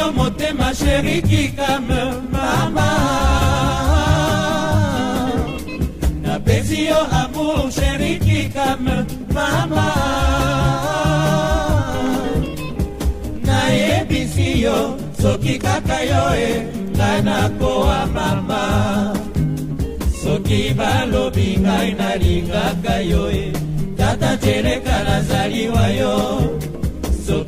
yo motema sheri kikame mama napesi yo amour sheri kikame mama nayebisi yo soki kaka yo e ngai nakowa mama soki balobi ngai nalingaka yo e tata teleka nazali wa yo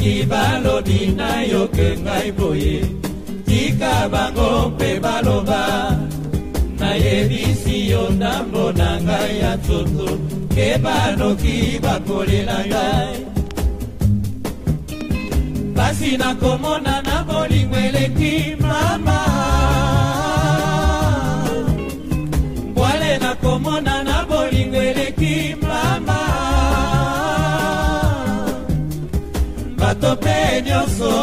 soki balobi nayoke ngai boye tika bango mpe baloba nayebisi yo ndambo na ngai ya toto ke banoki bakolela ngai pasi nakomona na bolingo eleki mama bwale nakomona na bolingo eleki mama nde nyonso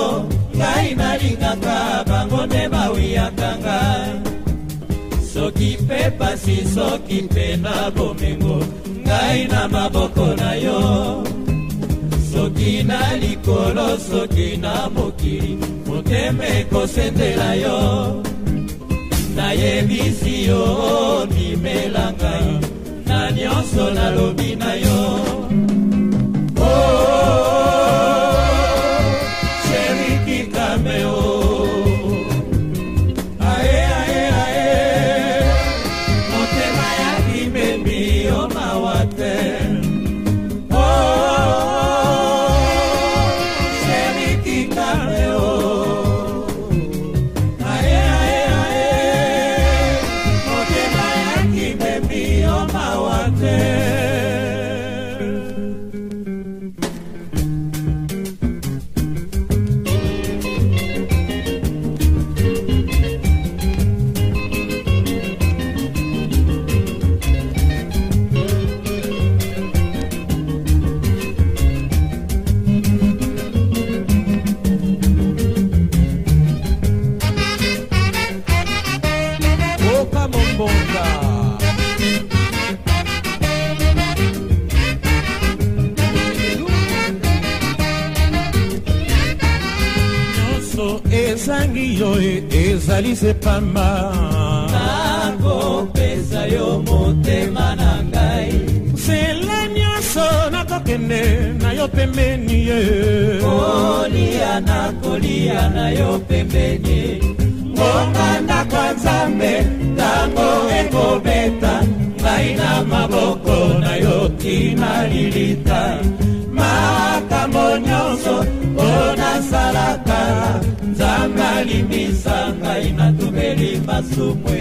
ngai nalingaka bango nde bawiyaka ngai soki mpe pasi soki mpe na bomengo ngai na maboko na yo soki na likolo soki na mokili motema ekosendela yo nayebisi yo nimela oh, ngai na nyonso nalobi na yo mokalise pamba nakopesa yo motema na ngai nzela nyonso nakokende na yo pembeni ye kolia nakolia na yo pembeni ngonga ndako nzambe ntango ekobeta ngai na maboko na yo tina lilita makambo nyonso oyo nasalaka nzambe alimbisa ngai natumeli masumwe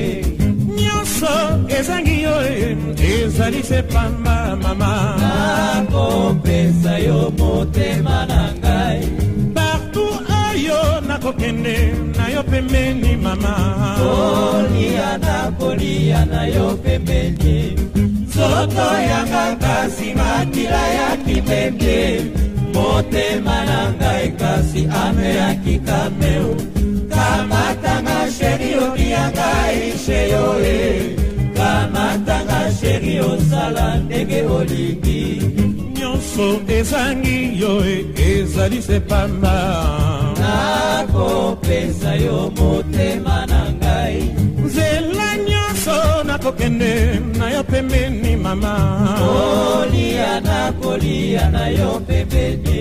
nyonso ezangi yo e, ezali se pamba mama nakopesa yo motema na ngai partout oyo nakokende na yo pembeni mama kolia na kolia na yo pembeni nzoto yanga kasi makila ya kipembie motema na ngai kasi ameyaki kameo kamatanga sheri okiyanga ishe yo e kamatanga sheri osala ndenge olingi nyonso ezangi yo e, ezali se pamba nakopesa yo motema na ngai nzela nyonso nakokende na yo pembeni mama kolia na kolia na yo pepe te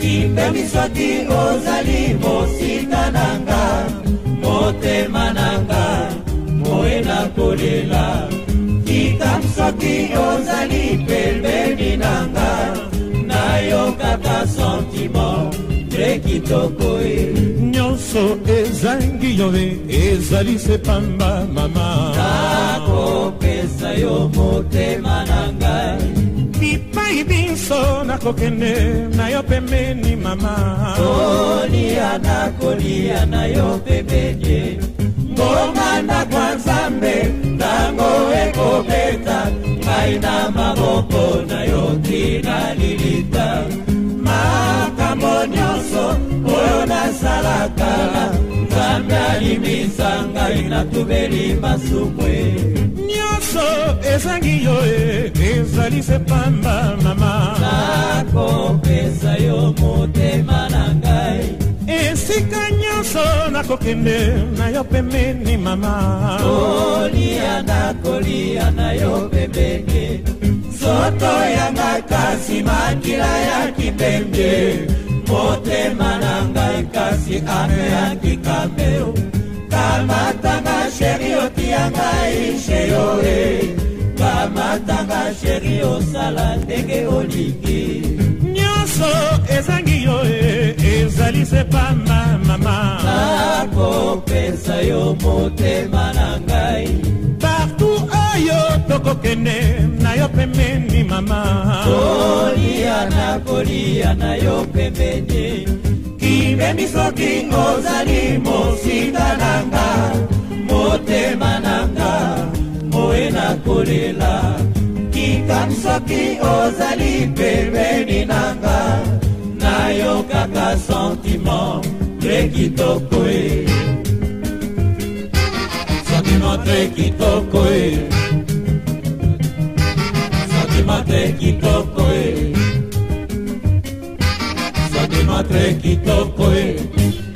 kipemi soki ozali mosika nanga motema nanga moye na kolela kitam soki ozali pembeni nanga nayokaka sentimo te kitoko e nyonso ezangi yo e ezali se pamba mama yo motema na ngai bipai biso nakokende na yo pembeni mama kolia nakolia na yo pembeni ngoma ndakwa nzambe ntango ekobeta ngai na maboko na yo tina lilita makambo nyonso oyo nasalaka nzambe alimisa ngai natubeli masumwe nyonso ezangi yo e ezali se pamba mama nakopesa yo motema na ngai esika nyonso nakokende na yo pembeni mama kolia nakolia na yo pembeni soto yanga kasi makila ya kipembie motema na ngai kasi ameyaki kameo kamatanga sheri otia ngai sheyo e kamatanga sheri osala ndenge olingi nyonso ezangi yo e ezali sepamba mama nakopesa yo motema na ngai tokokende na yo pembeni mama kolia na kolia na yo pembeni kimemi soki ozali mosika nanga motema nanga moye na kolela kikami soki ozali pembeni nanga nayokaka sentiment tre kitoko e sentiment tre kitoko e Soy de matre que toco, eh. Soy de matre que pues.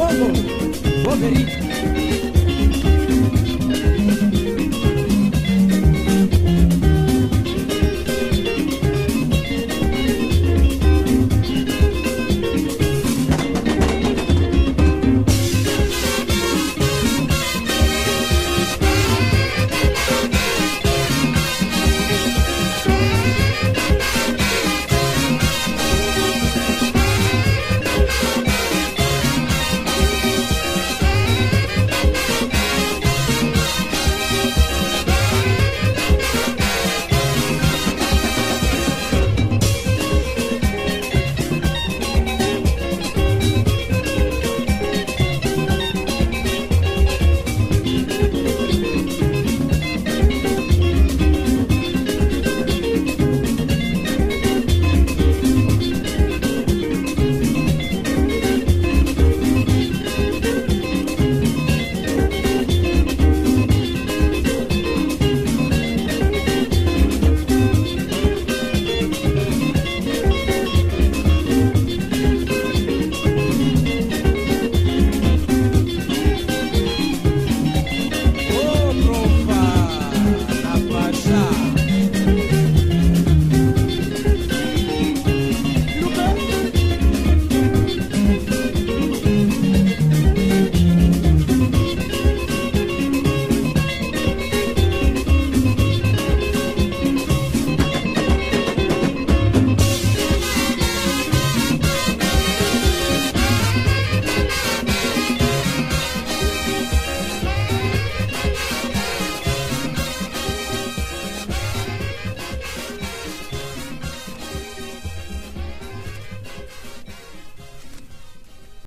Lobo, Wolverine.